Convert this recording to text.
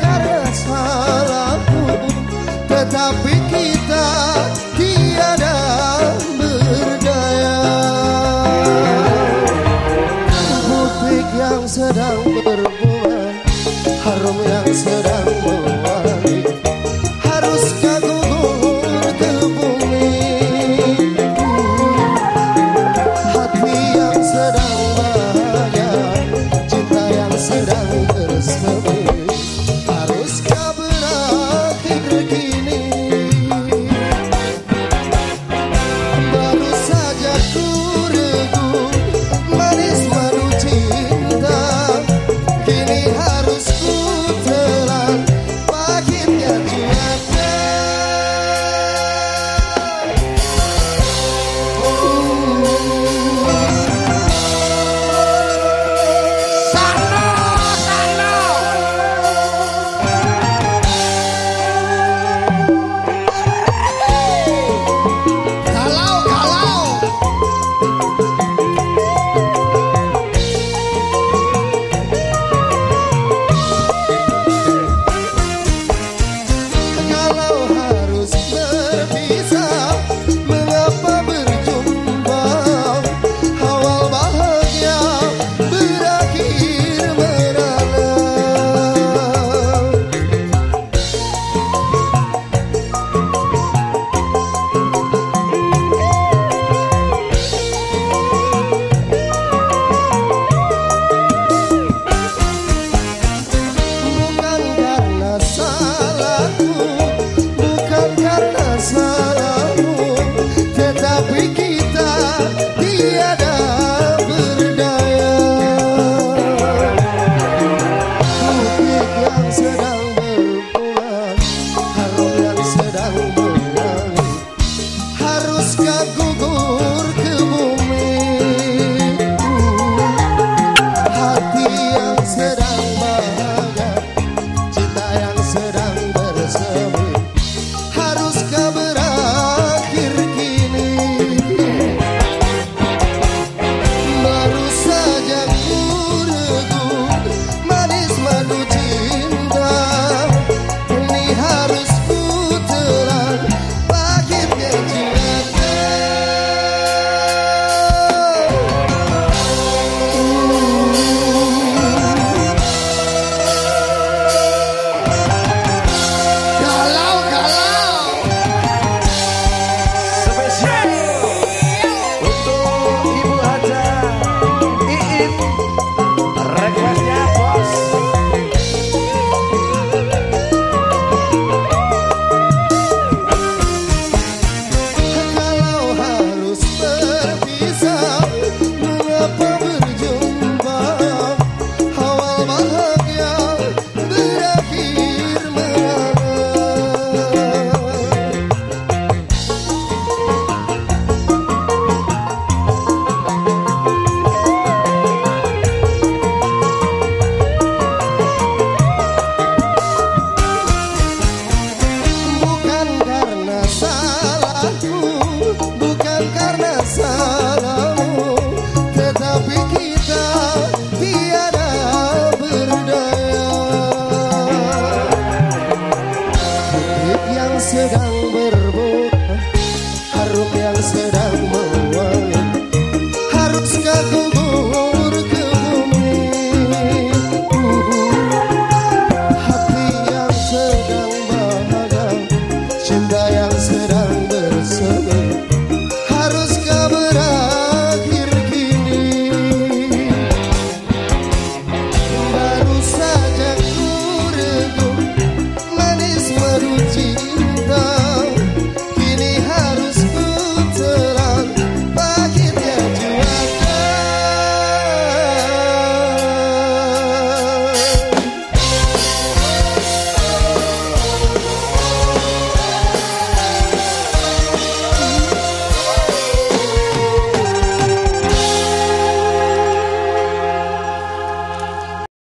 karena salahku tetapi